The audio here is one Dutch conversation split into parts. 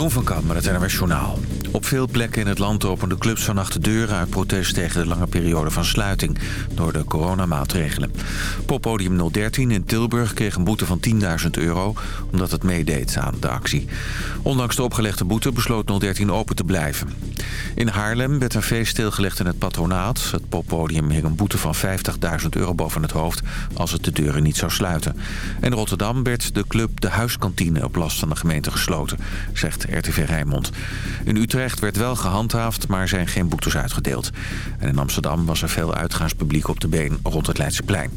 Jeroen van Kam met het Journaal. Op veel plekken in het land openen clubs vannacht de deuren... uit protest tegen de lange periode van sluiting door de coronamaatregelen. Poppodium 013 in Tilburg kreeg een boete van 10.000 euro... omdat het meedeed aan de actie. Ondanks de opgelegde boete besloot 013 open te blijven. In Haarlem werd een feest stilgelegd in het patronaat. Het poppodium hing een boete van 50.000 euro boven het hoofd... als het de deuren niet zou sluiten. In Rotterdam werd de club De Huiskantine op last van de gemeente gesloten... zegt RTV Rijnmond. In Utrecht werd wel gehandhaafd, maar zijn geen boetes uitgedeeld. En in Amsterdam was er veel uitgaanspubliek op de been rond het Leidseplein.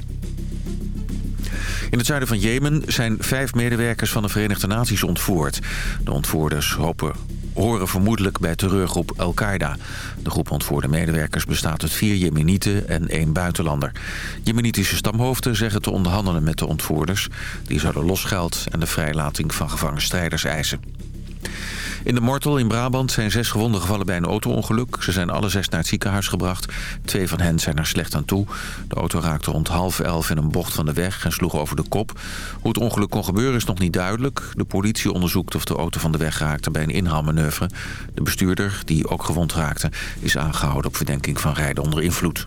In het zuiden van Jemen zijn vijf medewerkers van de Verenigde Naties ontvoerd. De ontvoerders hopen, horen vermoedelijk bij terreurgroep Al-Qaeda. De groep ontvoerde medewerkers bestaat uit vier Jemenieten en één buitenlander. Jemenitische stamhoofden zeggen te onderhandelen met de ontvoerders. Die zouden losgeld en de vrijlating van gevangen strijders eisen. In de Mortel in Brabant zijn zes gewonden gevallen bij een auto-ongeluk. Ze zijn alle zes naar het ziekenhuis gebracht. Twee van hen zijn er slecht aan toe. De auto raakte rond half elf in een bocht van de weg en sloeg over de kop. Hoe het ongeluk kon gebeuren is nog niet duidelijk. De politie onderzoekt of de auto van de weg raakte bij een inhaalmanoeuvre. De bestuurder, die ook gewond raakte, is aangehouden op verdenking van rijden onder invloed.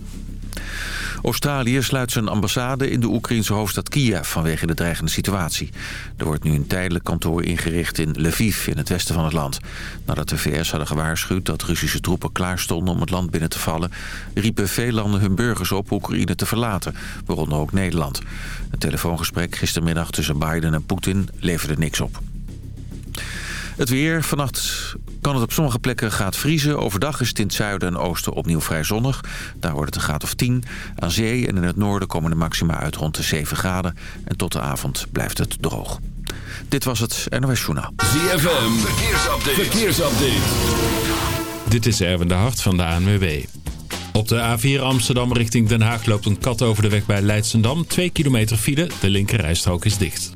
Australië sluit zijn ambassade in de Oekraïnse hoofdstad Kiev vanwege de dreigende situatie. Er wordt nu een tijdelijk kantoor ingericht in Lviv in het westen van het land. Nadat de VS hadden gewaarschuwd dat Russische troepen klaar stonden om het land binnen te vallen... riepen veel landen hun burgers op Oekraïne te verlaten, waaronder ook Nederland. Een telefoongesprek gistermiddag tussen Biden en Poetin leverde niks op. Het weer. Vannacht kan het op sommige plekken gaat vriezen. Overdag is het in het zuiden en oosten opnieuw vrij zonnig. Daar wordt het een graad of 10. Aan zee en in het noorden komen de maxima uit rond de 7 graden. En tot de avond blijft het droog. Dit was het NOS Journaal. ZFM. Verkeersupdate. Verkeersupdate. Dit is Erwin de Hart van de ANWB. Op de A4 Amsterdam richting Den Haag loopt een kat over de weg bij Leidsendam. 2 kilometer file. De linkerrijstrook is dicht.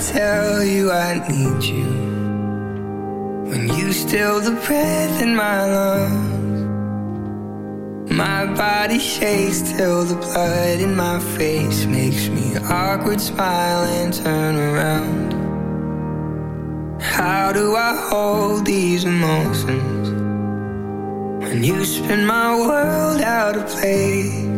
Tell you I need you? When you still the breath in my lungs. My body shakes till the blood in my face makes me awkward smile and turn around. How do I hold these emotions when you spin my world out of place?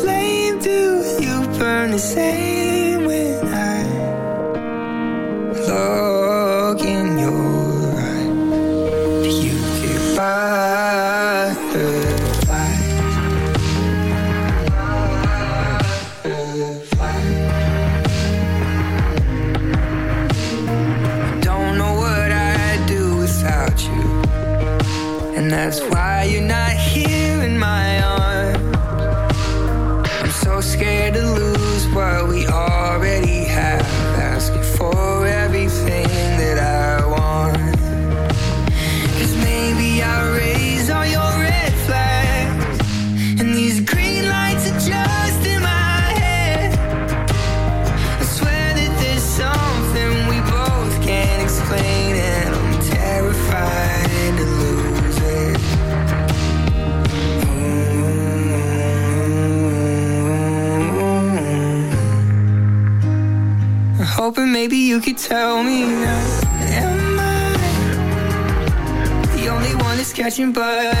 to say but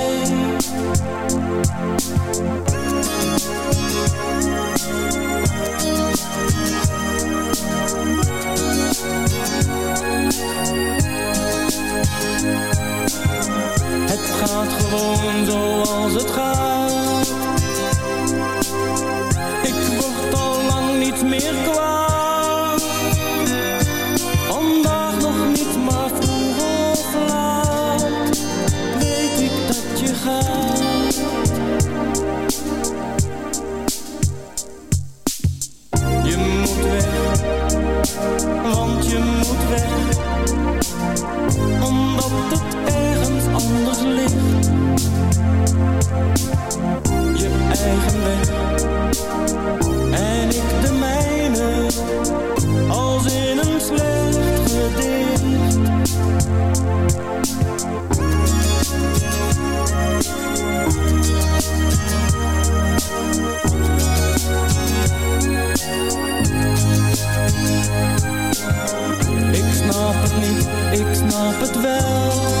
Gaat gewoon zoals het gaat. Ik word al lang niet meer kwaad. Snap het wel.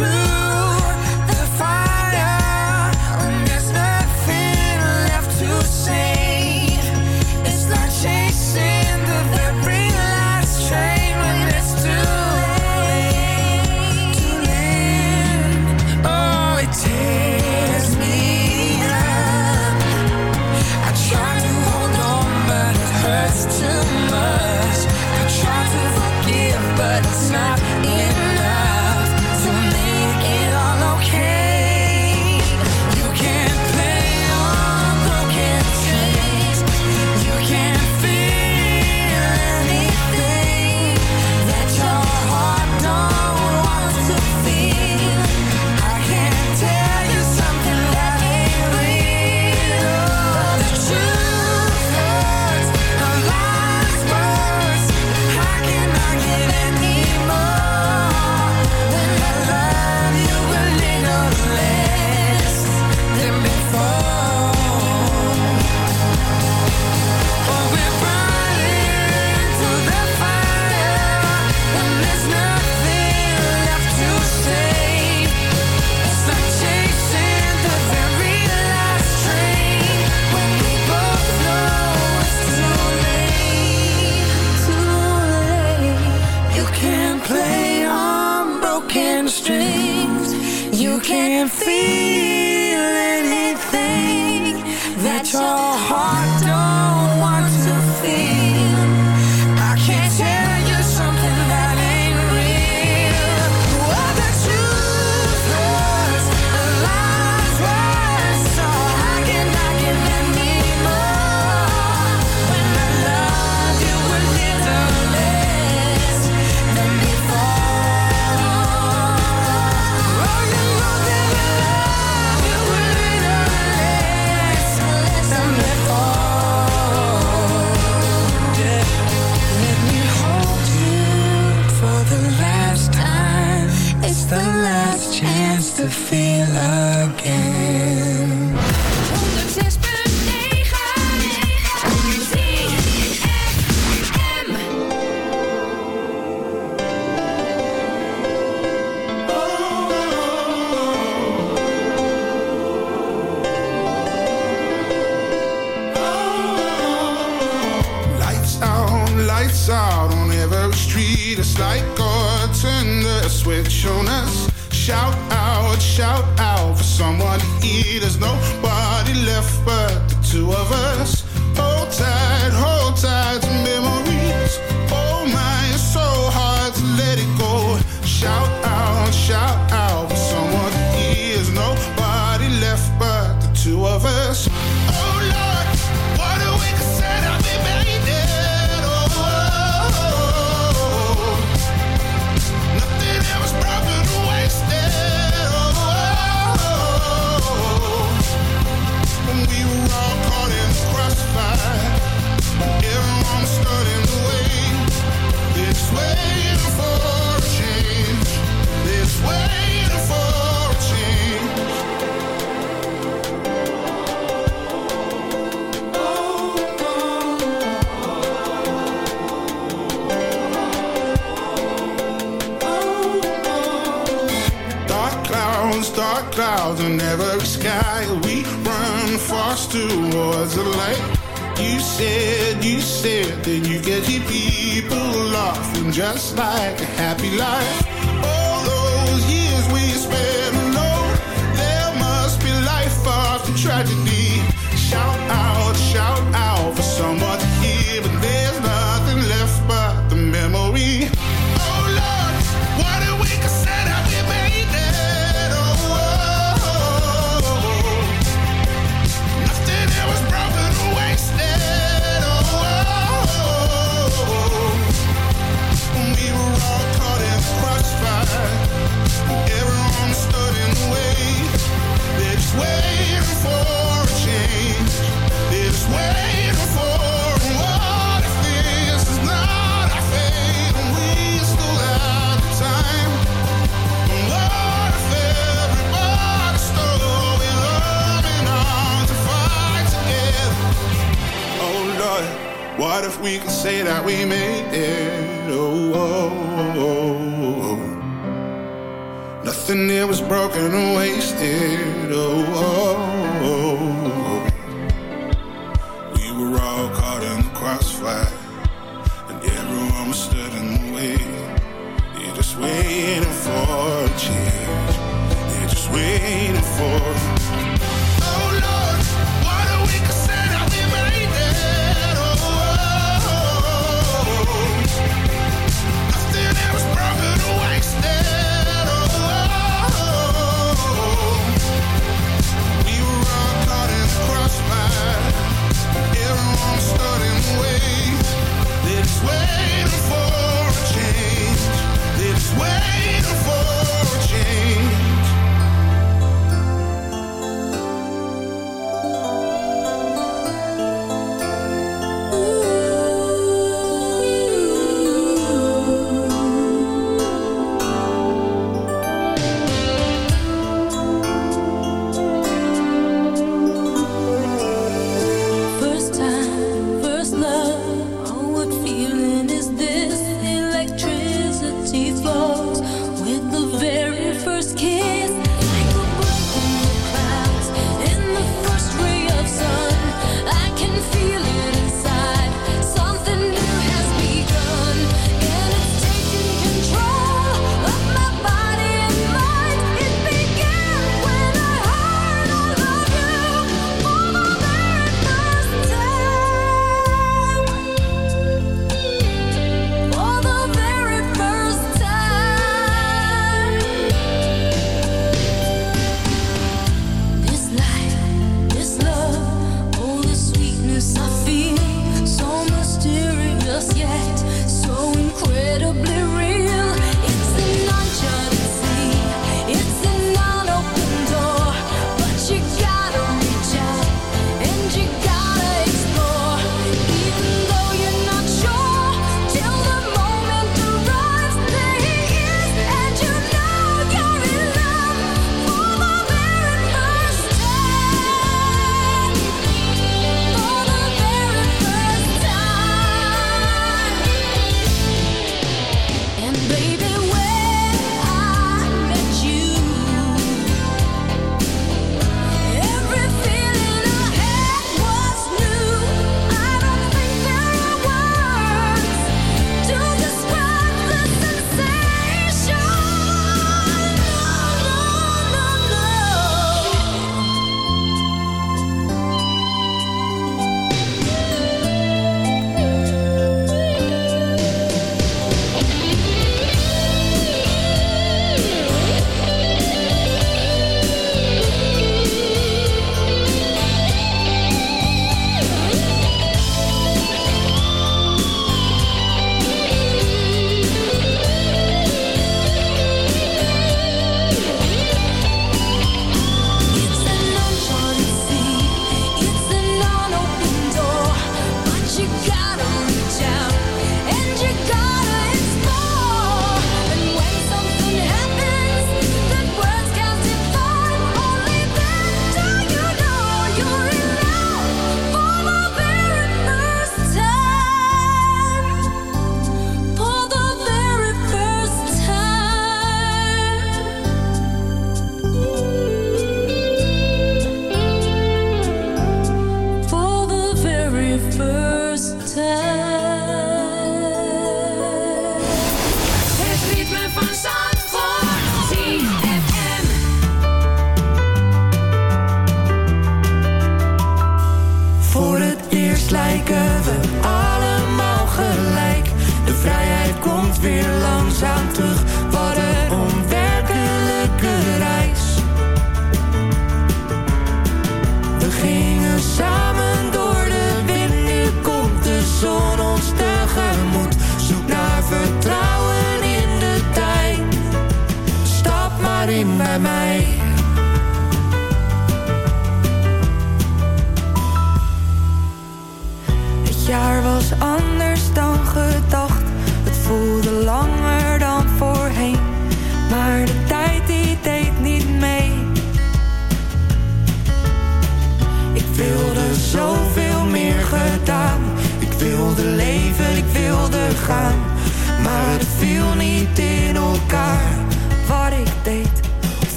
through can't feel won't dark clouds in every sky. We run fast towards the light. You said, you said that you get your people off, and just like a happy life. what if we could say that we made it? Oh, oh, oh, oh. oh. nothing here was broken or wasted. Oh, oh, oh, we were all caught in the crossfire, and everyone was stood in the way. Just waiting for a chance.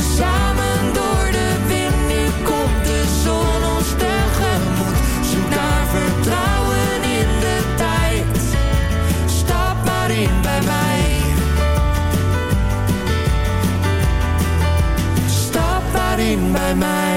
Samen door de wind, nu komt de zon ons tegemoet. Zoek naar vertrouwen in de tijd, stap maar in bij mij. Stap maar in bij mij.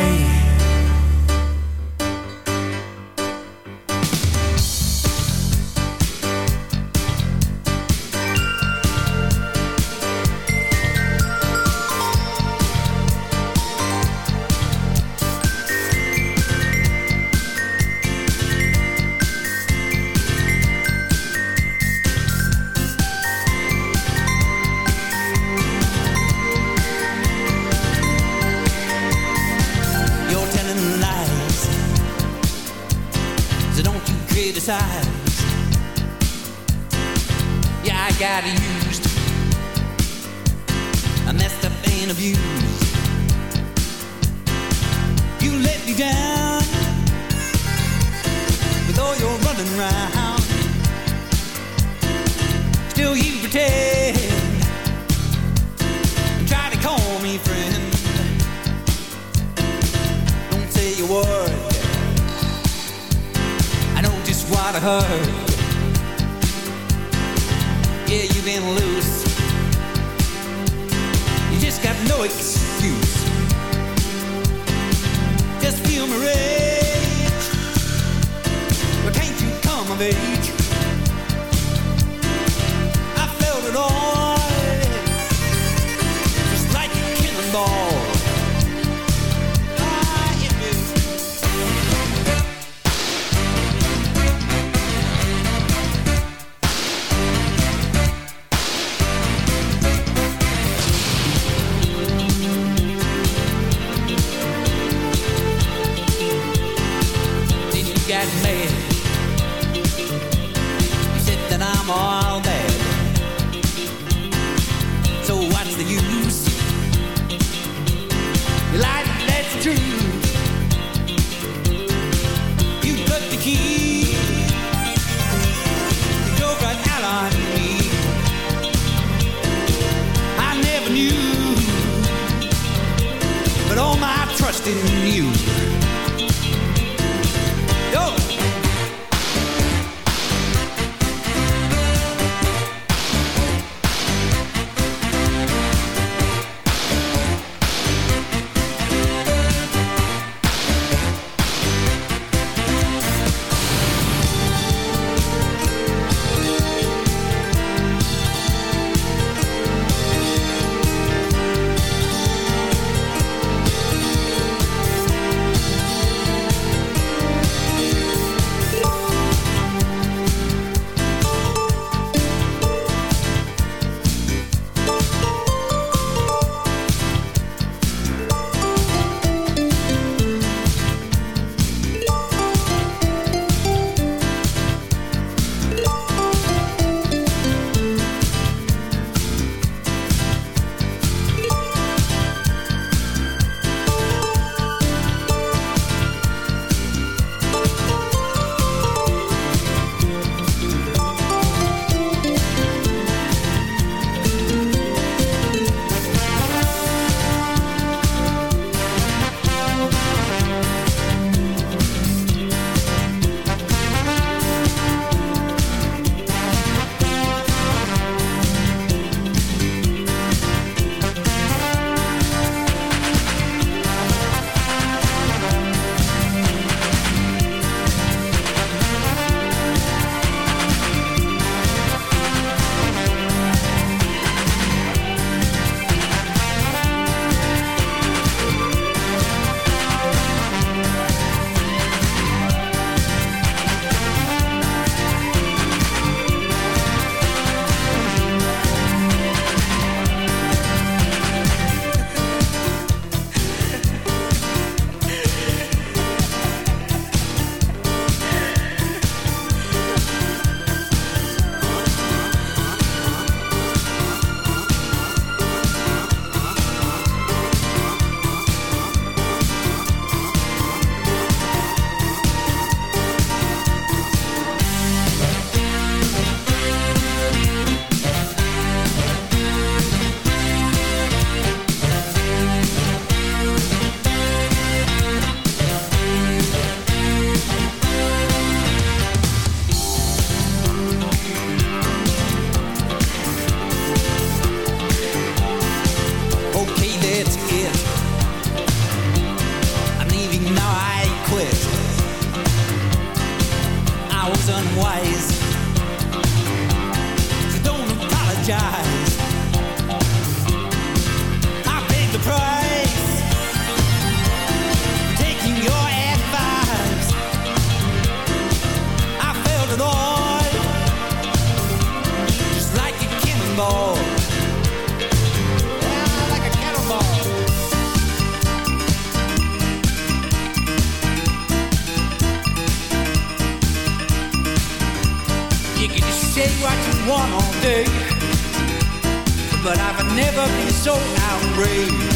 So outraged.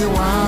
Never in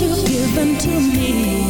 you've given to me.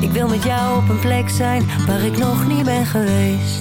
Ik wil met jou op een plek zijn waar ik nog niet ben geweest.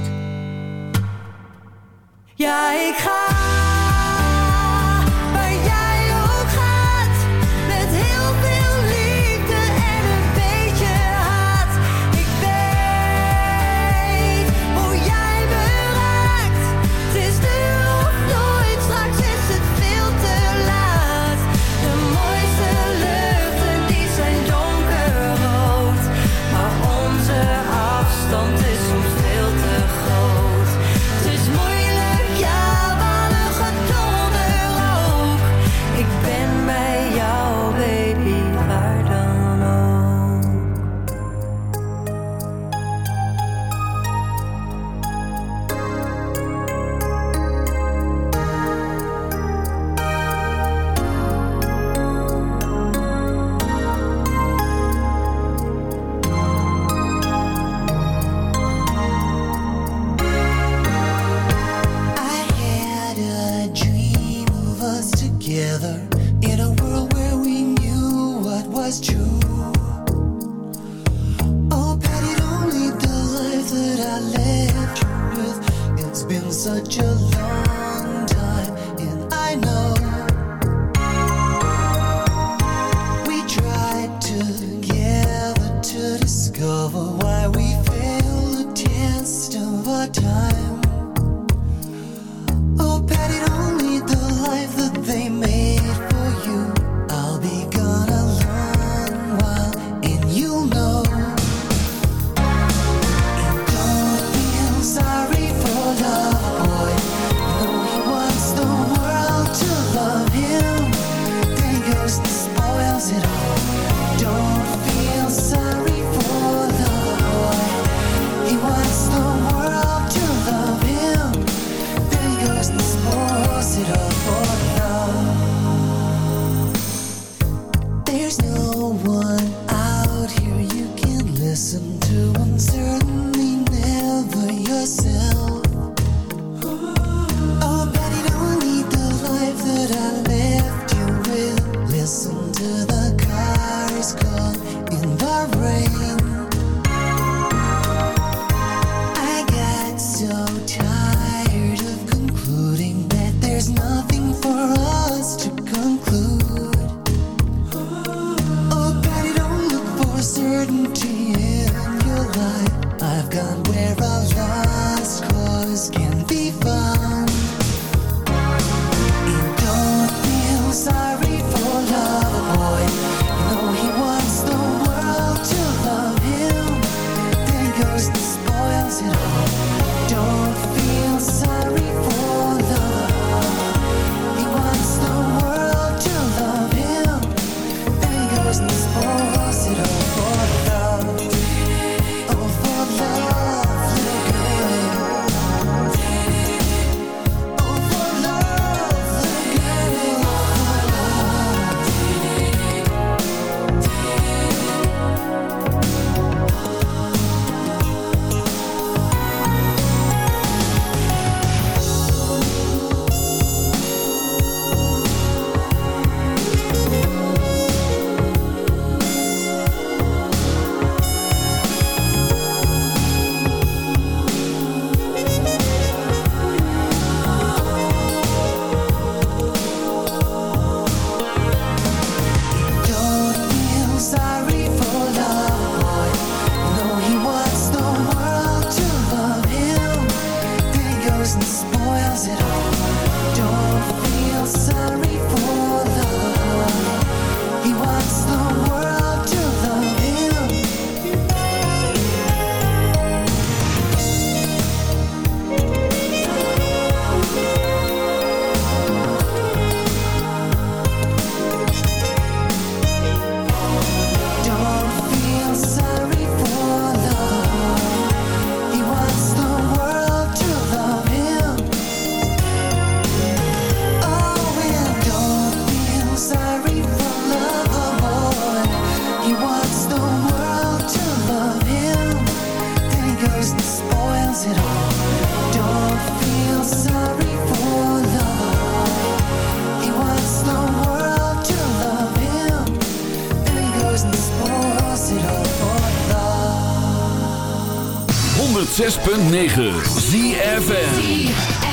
106.9 ZFM.